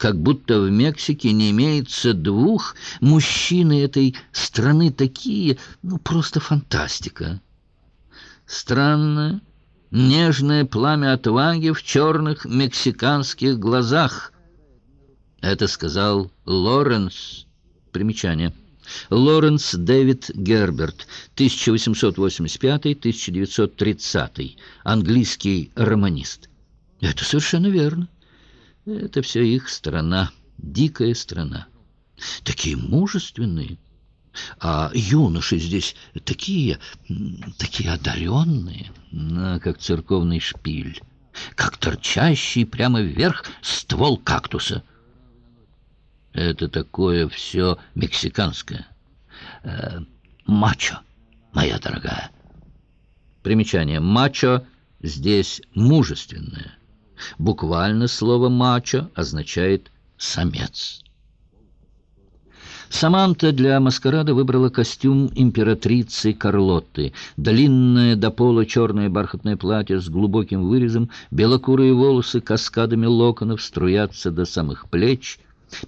как будто в Мексике не имеется двух. Мужчины этой страны такие, ну, просто фантастика. Странное, нежное пламя отваги в черных мексиканских глазах. Это сказал Лоренс. Примечание. Лоренс Дэвид Герберт, 1885-1930, английский романист. Это совершенно верно. Это все их страна, дикая страна. Такие мужественные. А юноши здесь такие, такие одаренные, как церковный шпиль, как торчащий прямо вверх ствол кактуса. Это такое все мексиканское. Э, мачо, моя дорогая. Примечание. Мачо здесь мужественное. Буквально слово «мачо» означает «самец». Саманта для маскарада выбрала костюм императрицы Карлотты. Длинное до пола черное бархатное платье с глубоким вырезом, белокурые волосы каскадами локонов струятся до самых плеч.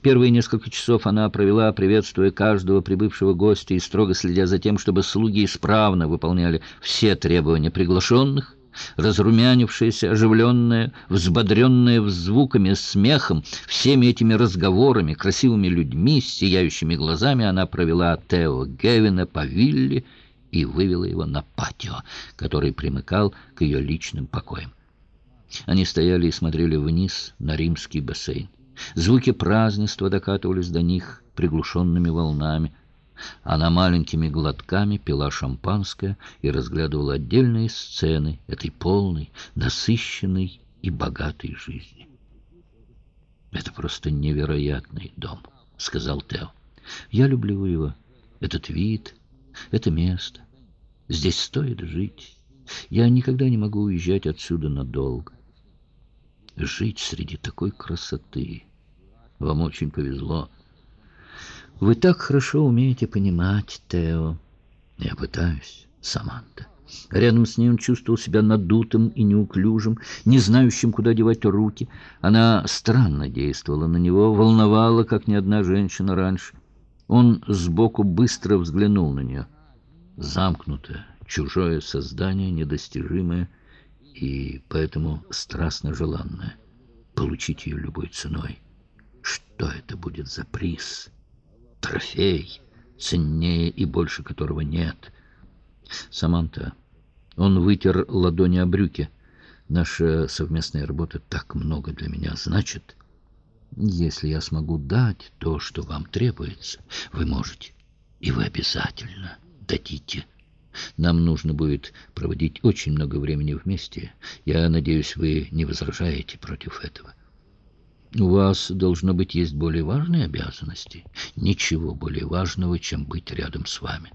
Первые несколько часов она провела, приветствуя каждого прибывшего гостя и строго следя за тем, чтобы слуги исправно выполняли все требования приглашенных разрумянившаяся, оживленная, взбодренная звуками, смехом, всеми этими разговорами, красивыми людьми сияющими глазами, она провела Тео Гевина по вилле и вывела его на патио, который примыкал к ее личным покоям. Они стояли и смотрели вниз на римский бассейн. Звуки празднества докатывались до них приглушенными волнами. Она маленькими глотками пила шампанское и разглядывала отдельные сцены этой полной, насыщенной и богатой жизни. «Это просто невероятный дом», — сказал Тео. «Я люблю его, этот вид, это место. Здесь стоит жить. Я никогда не могу уезжать отсюда надолго. Жить среди такой красоты. Вам очень повезло». Вы так хорошо умеете понимать, Тео. Я пытаюсь, Саманта. Рядом с ней он чувствовал себя надутым и неуклюжим, не знающим, куда девать руки. Она странно действовала на него, волновала, как ни одна женщина раньше. Он сбоку быстро взглянул на нее. Замкнутое, чужое создание, недостижимое и поэтому страстно желанное. Получить ее любой ценой. Что это будет за приз?» Трофей, ценнее и больше которого нет. Саманта, он вытер ладони о брюки. Наша совместная работа так много для меня значит. Если я смогу дать то, что вам требуется, вы можете, и вы обязательно дадите. Нам нужно будет проводить очень много времени вместе. Я надеюсь, вы не возражаете против этого. У вас, должно быть, есть более важные обязанности. Ничего более важного, чем быть рядом с вами.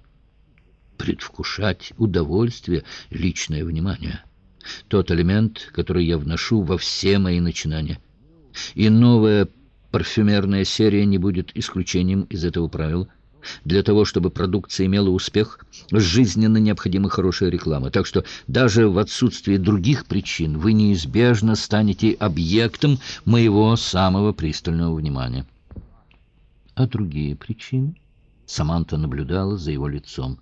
Предвкушать удовольствие, личное внимание. Тот элемент, который я вношу во все мои начинания. И новая парфюмерная серия не будет исключением из этого правила. Для того, чтобы продукция имела успех, жизненно необходима хорошая реклама. Так что даже в отсутствии других причин вы неизбежно станете объектом моего самого пристального внимания. А другие причины? Саманта наблюдала за его лицом.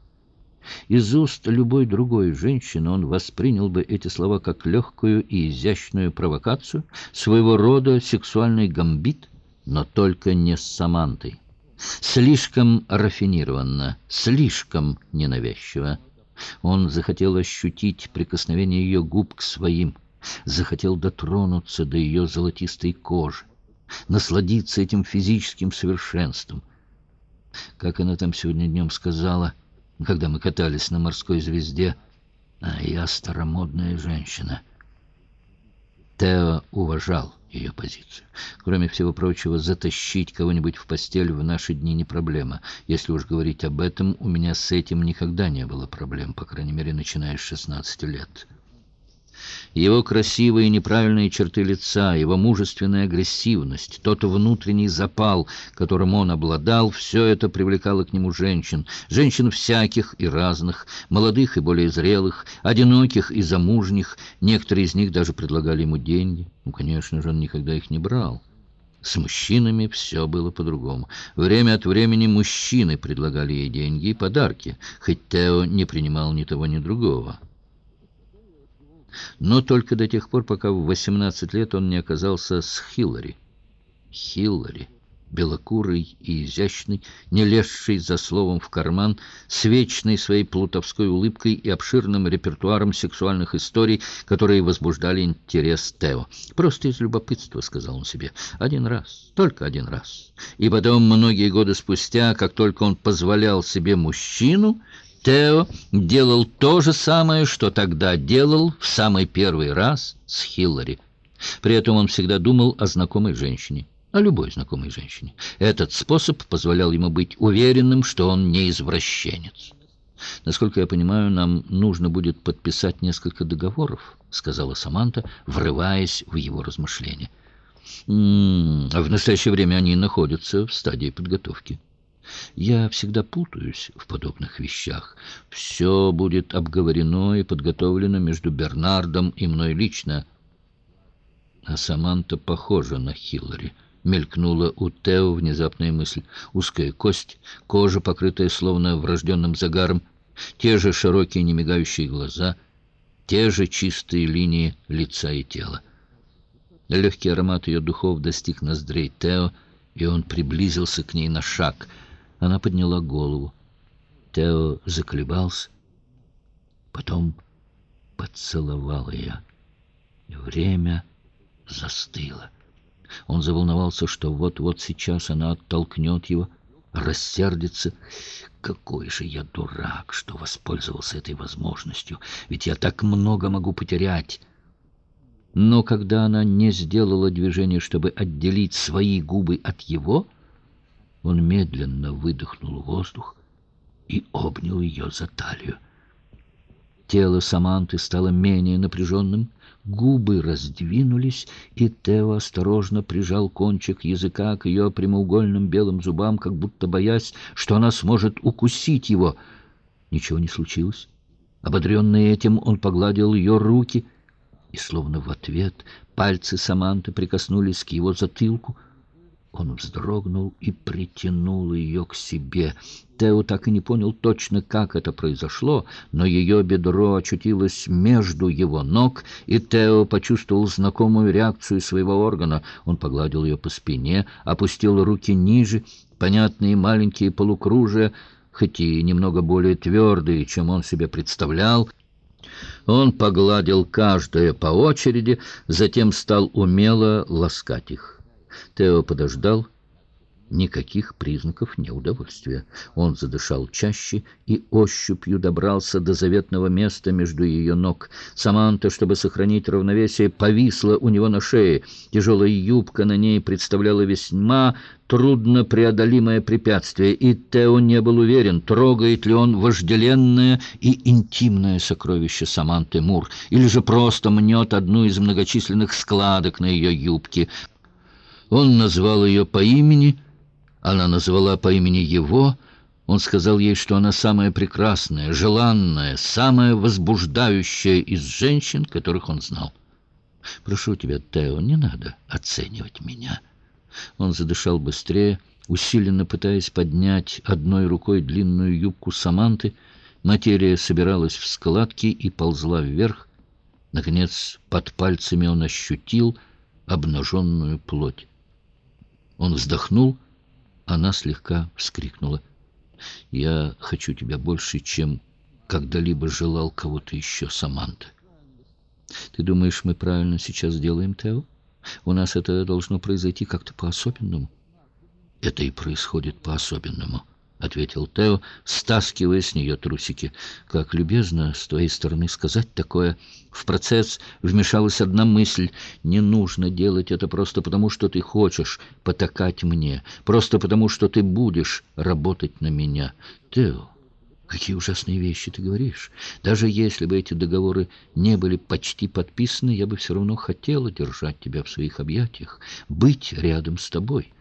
Из уст любой другой женщины он воспринял бы эти слова как легкую и изящную провокацию, своего рода сексуальный гамбит, но только не с Самантой. Слишком рафинированно, слишком ненавязчиво. Он захотел ощутить прикосновение ее губ к своим, захотел дотронуться до ее золотистой кожи, насладиться этим физическим совершенством. Как она там сегодня днем сказала, когда мы катались на морской звезде, «А я старомодная женщина». Тео уважал ее позицию. Кроме всего прочего, затащить кого-нибудь в постель в наши дни не проблема. Если уж говорить об этом, у меня с этим никогда не было проблем, по крайней мере, начиная с 16 лет. Его красивые неправильные черты лица, его мужественная агрессивность, тот внутренний запал, которым он обладал, все это привлекало к нему женщин. Женщин всяких и разных, молодых и более зрелых, одиноких и замужних. Некоторые из них даже предлагали ему деньги. Ну, конечно же, он никогда их не брал. С мужчинами все было по-другому. Время от времени мужчины предлагали ей деньги и подарки, хоть Тео не принимал ни того, ни другого. Но только до тех пор, пока в 18 лет он не оказался с Хиллари. Хиллари белокурый и изящный, не лезший за словом в карман, с вечной своей плутовской улыбкой и обширным репертуаром сексуальных историй, которые возбуждали интерес Тео. «Просто из любопытства», — сказал он себе, — «один раз, только один раз». И потом, многие годы спустя, как только он позволял себе мужчину, Тео делал то же самое, что тогда делал в самый первый раз с Хиллари. При этом он всегда думал о знакомой женщине о любой знакомой женщине. Этот способ позволял ему быть уверенным, что он не извращенец. «Насколько я понимаю, нам нужно будет подписать несколько договоров», — сказала Саманта, врываясь в его размышления. «М -м, а в настоящее время они находятся в стадии подготовки». Я всегда путаюсь в подобных вещах. Все будет обговорено и подготовлено между Бернардом и мной лично. А Саманта похожа на Хиллари мелькнула у Тео внезапная мысль. Узкая кость, кожа, покрытая словно врожденным загаром, те же широкие немигающие глаза, те же чистые линии лица и тела. Легкий аромат ее духов достиг ноздрей Тео, и он приблизился к ней на шаг. Она подняла голову. Тео заколебался, потом поцеловал ее. Время застыло. Он заволновался, что вот-вот сейчас она оттолкнет его, рассердится. Какой же я дурак, что воспользовался этой возможностью, ведь я так много могу потерять. Но когда она не сделала движения, чтобы отделить свои губы от его, он медленно выдохнул воздух и обнял ее за талию. Тело Саманты стало менее напряженным, Губы раздвинулись, и Тео осторожно прижал кончик языка к ее прямоугольным белым зубам, как будто боясь, что она сможет укусить его. Ничего не случилось. Ободренный этим, он погладил ее руки, и, словно в ответ, пальцы Саманты прикоснулись к его затылку — он вздрогнул и притянул ее к себе. Тео так и не понял точно, как это произошло, но ее бедро очутилось между его ног, и Тео почувствовал знакомую реакцию своего органа. Он погладил ее по спине, опустил руки ниже, понятные маленькие полукружия, хоть и немного более твердые, чем он себе представлял. Он погладил каждое по очереди, затем стал умело ласкать их. Тео подождал. Никаких признаков неудовольствия. Он задышал чаще и ощупью добрался до заветного места между ее ног. Саманта, чтобы сохранить равновесие, повисла у него на шее. Тяжелая юбка на ней представляла весьма труднопреодолимое препятствие, и Тео не был уверен, трогает ли он вожделенное и интимное сокровище Саманты Мур, или же просто мнет одну из многочисленных складок на ее юбке — он назвал ее по имени, она назвала по имени его. Он сказал ей, что она самая прекрасная, желанная, самая возбуждающая из женщин, которых он знал. «Прошу тебя, Тео, не надо оценивать меня». Он задышал быстрее, усиленно пытаясь поднять одной рукой длинную юбку Саманты. Материя собиралась в складки и ползла вверх. Наконец, под пальцами он ощутил обнаженную плоть. Он вздохнул, она слегка вскрикнула. «Я хочу тебя больше, чем когда-либо желал кого-то еще, Саманта». «Ты думаешь, мы правильно сейчас делаем, Тео? У нас это должно произойти как-то по-особенному». «Это и происходит по-особенному». — ответил Тео, стаскивая с нее трусики. «Как любезно с твоей стороны сказать такое. В процесс вмешалась одна мысль. Не нужно делать это просто потому, что ты хочешь потакать мне, просто потому, что ты будешь работать на меня. Тео, какие ужасные вещи ты говоришь. Даже если бы эти договоры не были почти подписаны, я бы все равно хотела держать тебя в своих объятиях, быть рядом с тобой.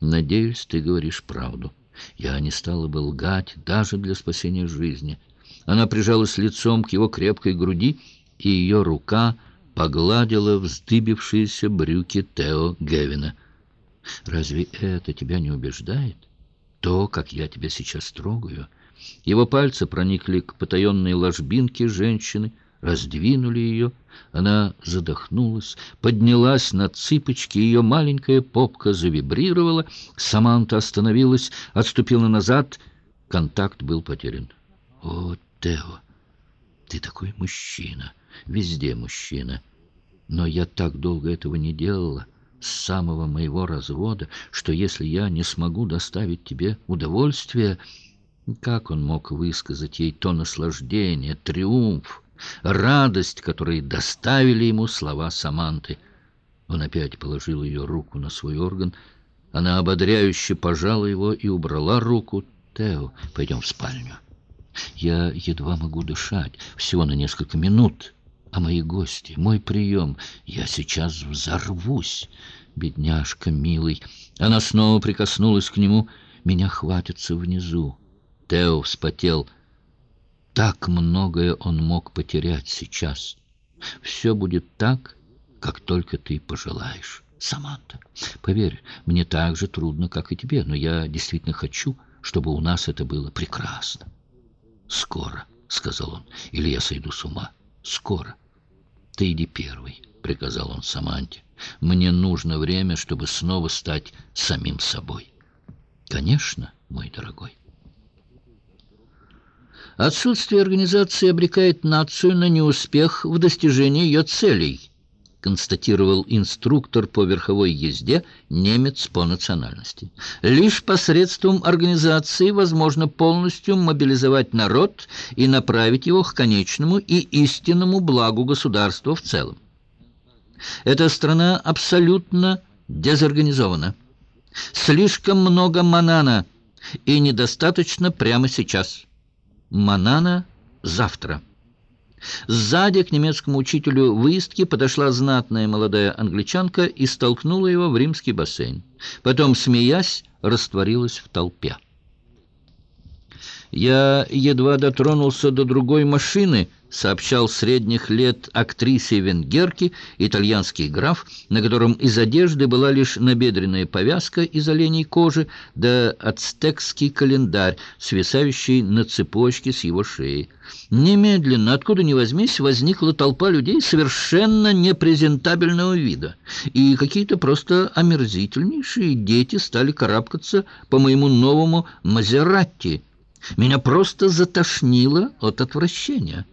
Надеюсь, ты говоришь правду». Я не стала бы лгать даже для спасения жизни. Она прижалась лицом к его крепкой груди, и ее рука погладила вздыбившиеся брюки Тео Гевина. Разве это тебя не убеждает? То, как я тебя сейчас трогаю. Его пальцы проникли к потаенной ложбинке женщины, раздвинули ее. Она задохнулась, поднялась на цыпочки, ее маленькая попка завибрировала. Саманта остановилась, отступила назад. Контакт был потерян. «О, Тео, ты такой мужчина, везде мужчина. Но я так долго этого не делала» с самого моего развода, что если я не смогу доставить тебе удовольствие, как он мог высказать ей то наслаждение, триумф, радость, которые доставили ему слова Саманты? Он опять положил ее руку на свой орган. Она ободряюще пожала его и убрала руку. «Тео, пойдем в спальню. Я едва могу дышать, всего на несколько минут». А мои гости, мой прием, я сейчас взорвусь. Бедняжка, милый. Она снова прикоснулась к нему. Меня хватится внизу. Тео вспотел. Так многое он мог потерять сейчас. Все будет так, как только ты пожелаешь. Саманта, поверь, мне так же трудно, как и тебе, но я действительно хочу, чтобы у нас это было прекрасно. Скоро, — сказал он, — или я сойду с ума. Скоро. Ты иди первый, — приказал он Саманте. Мне нужно время, чтобы снова стать самим собой. Конечно, мой дорогой. Отсутствие организации обрекает нацию на неуспех в достижении ее целей, констатировал инструктор по верховой езде, немец по национальности. Лишь посредством организации возможно полностью мобилизовать народ и направить его к конечному и истинному благу государства в целом. Эта страна абсолютно дезорганизована. Слишком много манана и недостаточно прямо сейчас. Манана завтра. Сзади к немецкому учителю выездки подошла знатная молодая англичанка и столкнула его в римский бассейн. Потом, смеясь, растворилась в толпе. Я едва дотронулся до другой машины, сообщал средних лет актрисе венгерки итальянский граф, на котором из одежды была лишь набедренная повязка из оленей кожи, да ацтекский календарь, свисающий на цепочке с его шеи. Немедленно, откуда ни возьмись, возникла толпа людей совершенно непрезентабельного вида, и какие-то просто омерзительнейшие дети стали карабкаться по моему новому Мазератти, меня просто затошнило от отвращения.